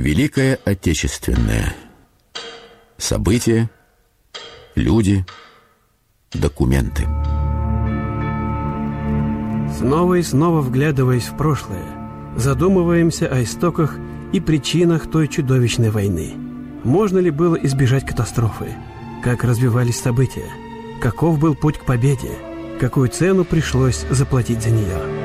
Великая Отечественная. События, люди, документы. Снова и снова вглядываясь в прошлое, задумываемся о истоках и причинах той чудовищной войны. Можно ли было избежать катастрофы? Как развивались события? Каков был путь к победе? Какую цену пришлось заплатить за нее?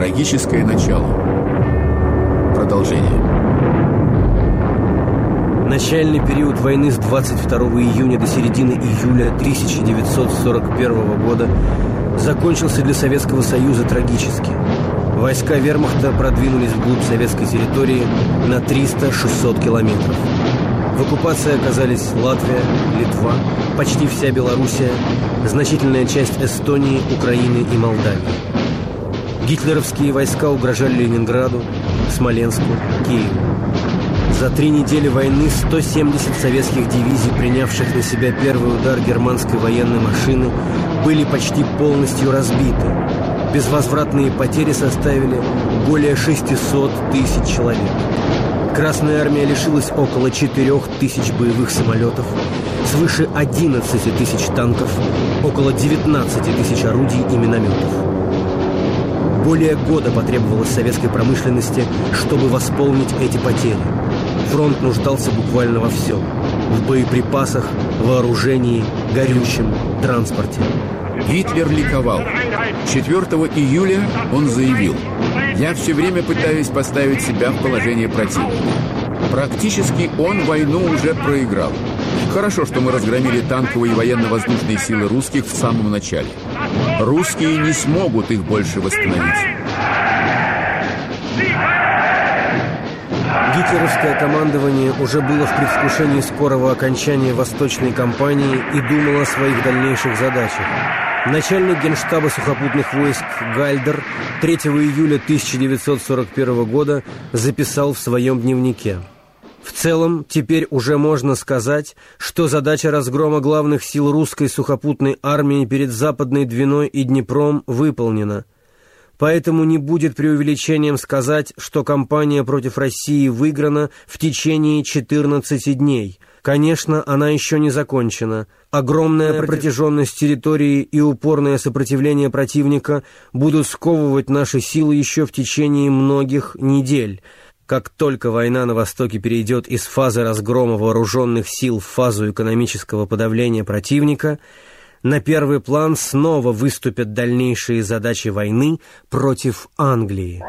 Трагическое начало. Продолжение. Начальный период войны с 22 июня до середины июля 1941 года закончился для Советского Союза трагически. Войска вермахта продвинулись вглубь советской территории на 300-600 километров. В оккупации оказались Латвия, Литва, почти вся Белоруссия, значительная часть Эстонии, Украины и Молдавии. Гитлеровские войска угрожали Ленинграду, Смоленску, Киеву. За три недели войны 170 советских дивизий, принявших на себя первый удар германской военной машины, были почти полностью разбиты. Безвозвратные потери составили более 600 тысяч человек. Красная армия лишилась около 4 тысяч боевых самолетов, свыше 11 тысяч танков, около 19 тысяч орудий и минометов. Более года потребовалось советской промышленности, чтобы восполнить эти потери. Фронт нуждался буквально во всем. В боеприпасах, вооружении, горючем, транспорте. Гитлер ликовал. 4 июля он заявил, «Я все время пытаюсь поставить себя в положение противника. Практически он войну уже проиграл. Хорошо, что мы разгромили танковые и военно-воздушные силы русских в самом начале. Русские не смогут их больше восстановить. Гитлеровское командование уже было в предвкушении скорого окончания Восточной кампании и думало о своих дальнейших задачах. Начальник генштаба сухопутных войск Гальдер 3 июля 1941 года записал в своем дневнике – в целом, теперь уже можно сказать, что задача разгрома главных сил русской сухопутной армии перед Западной Двиной и Днепром выполнена. Поэтому не будет преувеличением сказать, что кампания против России выиграна в течение 14 дней. Конечно, она еще не закончена. Огромная протяженность территории и упорное сопротивление противника будут сковывать наши силы еще в течение многих недель – как только война на Востоке перейдет из фазы разгрома вооруженных сил в фазу экономического подавления противника, на первый план снова выступят дальнейшие задачи войны против Англии.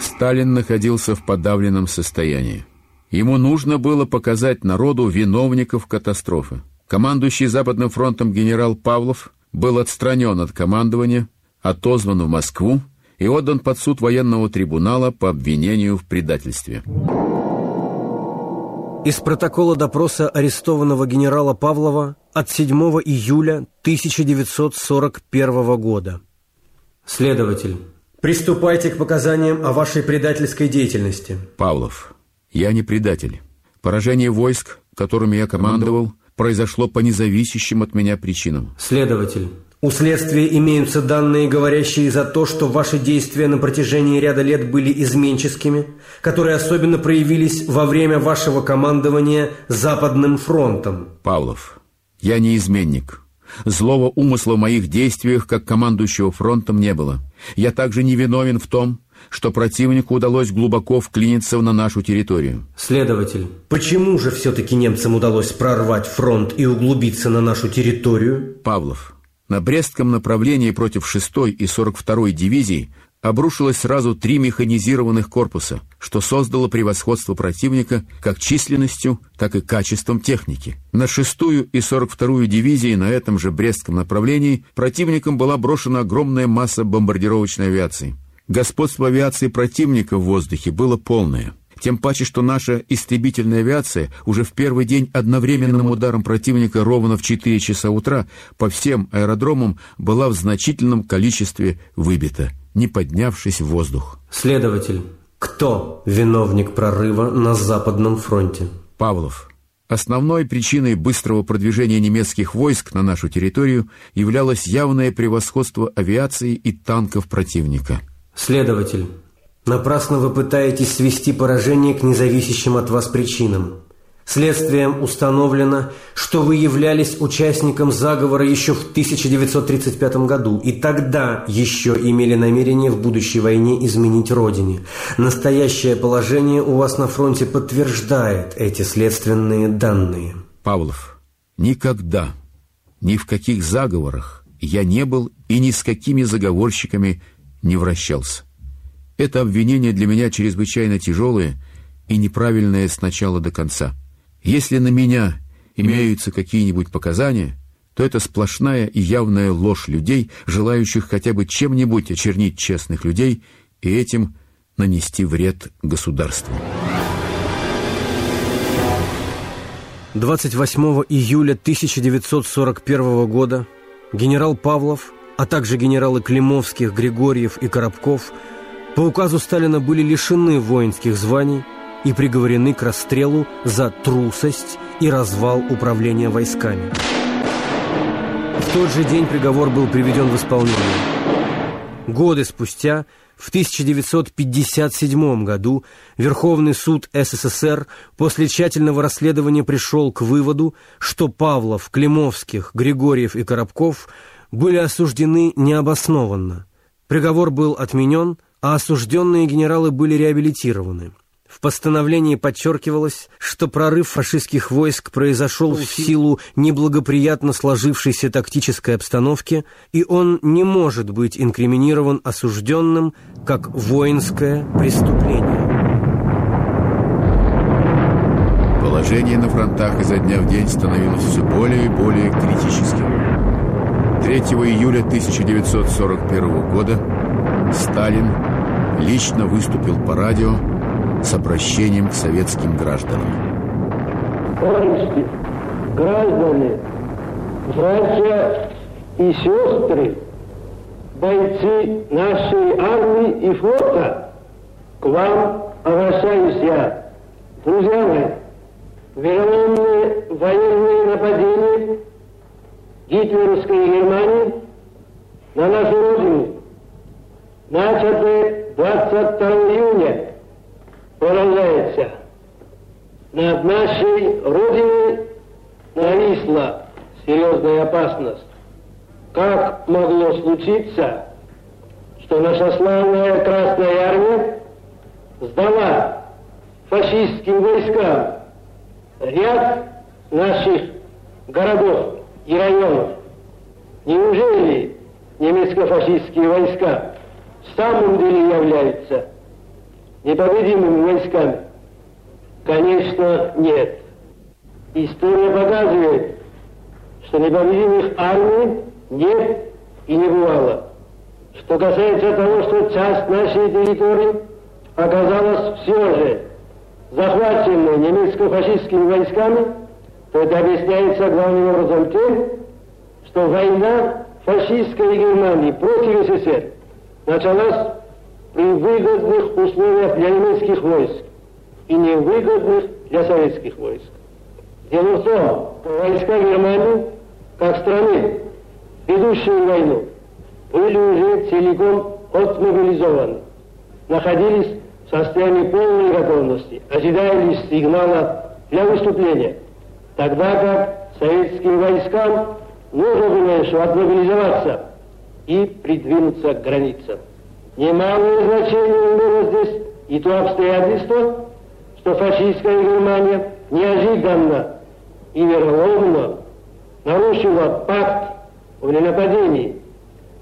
Сталин находился в подавленном состоянии. Ему нужно было показать народу виновников катастрофы. Командующий Западным фронтом генерал Павлов был отстранен от командования, отозван в Москву и отдан под суд военного трибунала по обвинению в предательстве. Из протокола допроса арестованного генерала Павлова от 7 июля 1941 года. Следователь, приступайте к показаниям о вашей предательской деятельности. Павлов, я не предатель. Поражение войск, которыми я командовал, произошло по независящим от меня причинам. Следователь, у следствия имеются данные, говорящие за то, что ваши действия на протяжении ряда лет были изменческими, которые особенно проявились во время вашего командования Западным фронтом. Павлов, я не изменник. Злого умысла в моих действиях, как командующего фронтом, не было. Я также не виновен в том, что противнику удалось глубоко вклиниться на нашу территорию. Следователь, почему же все-таки немцам удалось прорвать фронт и углубиться на нашу территорию? Павлов, на Брестском направлении против 6-й и 42-й дивизий обрушилось сразу три механизированных корпуса, что создало превосходство противника как численностью, так и качеством техники. На 6-ю и 42-ю дивизии на этом же Брестском направлении противником была брошена огромная масса бомбардировочной авиации. Господство авиации противника в воздухе было полное – тем паче, что наша истребительная авиация уже в первый день одновременным ударом противника ровно в 4 часа утра по всем аэродромам была в значительном количестве выбита, не поднявшись в воздух. Следователь, кто виновник прорыва на Западном фронте? Павлов. Основной причиной быстрого продвижения немецких войск на нашу территорию являлось явное превосходство авиации и танков противника. Следователь, напрасно вы пытаетесь свести поражение к независящим от вас причинам. Следствием установлено, что вы являлись участником заговора еще в 1935 году и тогда еще имели намерение в будущей войне изменить Родине. Настоящее положение у вас на фронте подтверждает эти следственные данные. Павлов, никогда, ни в каких заговорах я не был и ни с какими заговорщиками не вращался. Это обвинение для меня чрезвычайно тяжелое и неправильное с начала до конца. Если на меня имеются какие-нибудь показания, то это сплошная и явная ложь людей, желающих хотя бы чем-нибудь очернить честных людей и этим нанести вред государству. 28 июля 1941 года генерал Павлов, а также генералы Климовских, Григорьев и Коробков по указу Сталина были лишены воинских званий и приговорены к расстрелу за трусость и развал управления войсками. В тот же день приговор был приведен в исполнение. Годы спустя, в 1957 году, Верховный суд СССР после тщательного расследования пришел к выводу, что Павлов, Климовских, Григорьев и Коробков были осуждены необоснованно. Приговор был отменен, а осужденные генералы были реабилитированы. В постановлении подчеркивалось, что прорыв фашистских войск произошел в силу неблагоприятно сложившейся тактической обстановки, и он не может быть инкриминирован осужденным как воинское преступление. Положение на фронтах изо дня в день становилось все более и более критическим. 3 июля 1941 года Сталин лично выступил по радио с обращением к советским гражданам. Товарищи, граждане, братья и сестры, бойцы нашей армии и флота, к вам обращаюсь я. Друзья мои, вероломные военные нападения гитлеровской Германии на нашу родину, начатые 22 июня продолжается. Над нашей Родиной нависла серьезная опасность. Как могло случиться, что наша славная Красная Армия сдала фашистским войскам ряд наших городов и районов? Неужели немецко-фашистские войска в самом деле являются непобедимыми войсками? Конечно, нет. История показывает, что непобедимых армий нет и не бывало. Что касается того, что часть нашей территории оказалась все же захваченной немецко-фашистскими войсками, то это объясняется главным образом тем, что война фашистской Германии против СССР началась при выгодных условиях для немецких войск и невыгодных для советских войск. Дело в том, что войска Германии, как страны, ведущие войну, были уже целиком отмобилизованы, находились в состоянии полной готовности, ожидая сигнала для выступления, тогда как советским войскам нужно было еще отмобилизоваться и придвинуться к границам. Немалое значение имело здесь и то обстоятельство, что фашистская Германия неожиданно и вероломно нарушила пакт о ненападении,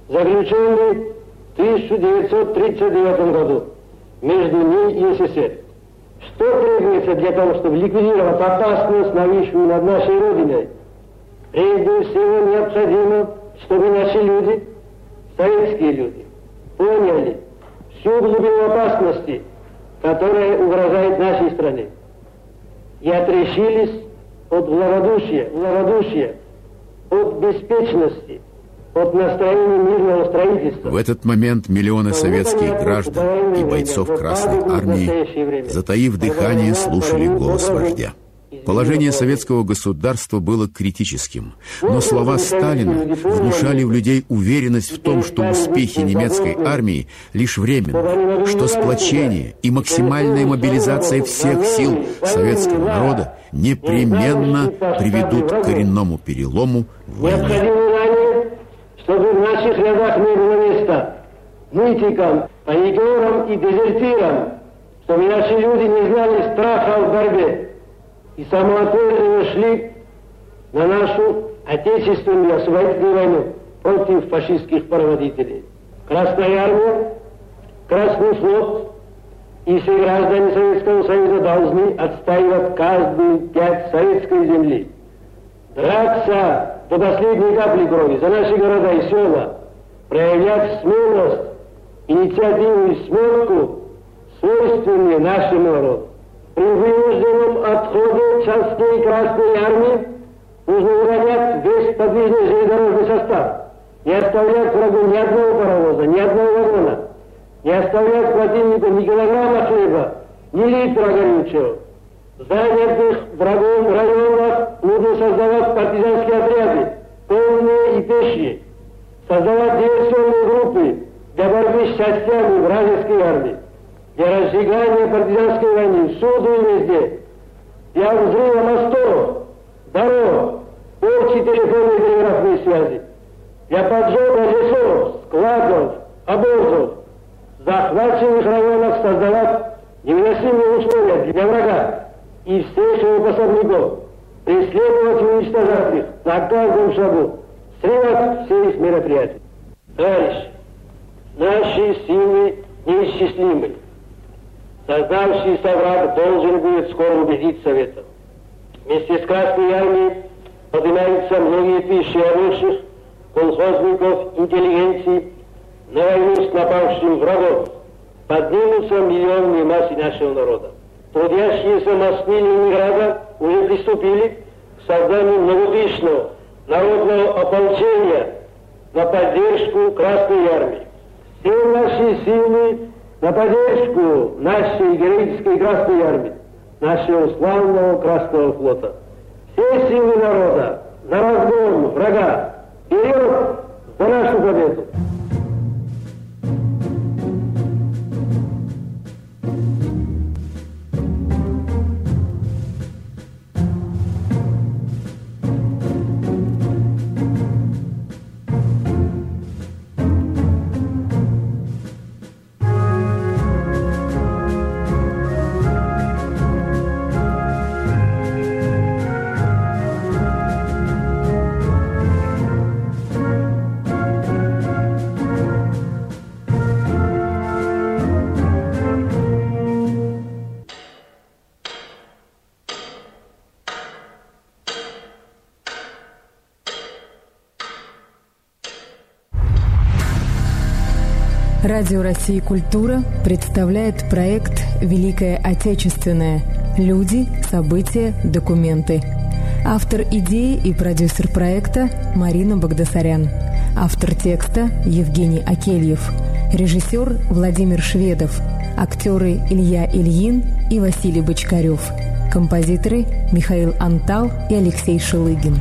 заключенный в 1939 году между ней и СССР. Что требуется для того, чтобы ликвидировать опасность, нависшую над нашей Родиной? Прежде всего необходимо, чтобы наши люди, советские люди, поняли всю глубину опасности, которая угрожает нашей стране, и отрешились от благодушия, благодушия, от беспечности, от настроения мирного строительства. В этот момент миллионы советских граждан и бойцов Красной Армии, затаив дыхание, слушали голос вождя. Положение советского государства было критическим, но слова Сталина внушали в людей уверенность в том, что успехи немецкой армии лишь временны, что сплочение и максимальная мобилизация всех сил советского народа непременно приведут к коренному перелому в войне. чтобы в наших рядах не было места нытикам, паникерам и дезертирам, чтобы наши люди не знали страха в борьбе и самоотверженно шли на нашу отечественную освободительную войну против фашистских проводителей. Красная армия, Красный флот и все граждане Советского Союза должны отстаивать каждую пять советской земли. Драться до последней капли крови за наши города и села, проявлять смелость, инициативу и смелку, свойственные нашему народу. При вынужденном отходе частей Красной Армии нужно угонять весь подвижный железнодорожный состав, не оставлять врагу ни одного паровоза, ни одного вагона, не оставлять противнику ни килограмма хлеба, ни литра горючего. Занятых врагом районах нужно создавать партизанские отряды, полные и пешие, создавать диверсионные группы для борьбы с частями вражеской армии. Для разжигания партизанской войны всюду и везде, для взрыва мостов, дорог, порчи телефонной телеграфной связи, для поджога лесов, складов, обозов, захваченных районах создавать невыносимые условия для врага. И всех его пособников, преследовать и уничтожать их на каждом шагу, срывать все их мероприятия. Товарищи, наши силы неисчислимы. Создавшийся враг должен будет скоро убедить Советов. Вместе с Красной Армией поднимаются многие тысячи рабочих, колхозников, интеллигенции на войну с напавшим врагом. Поднимутся миллионные массы нашего народа. Трудящиеся Москвы и Ленинграда уже приступили к созданию многотысячного народного ополчения на поддержку Красной Армии. Все наши силы на поддержку нашей героической Красной Армии, нашего славного Красного флота. Все силы народа Радио России «Культура» представляет проект «Великое Отечественное. Люди, события, документы». Автор идеи и продюсер проекта Марина Багдасарян. Автор текста Евгений Акельев. Режиссер Владимир Шведов. Актеры Илья Ильин и Василий Бочкарев. Композиторы Михаил Антал и Алексей Шелыгин.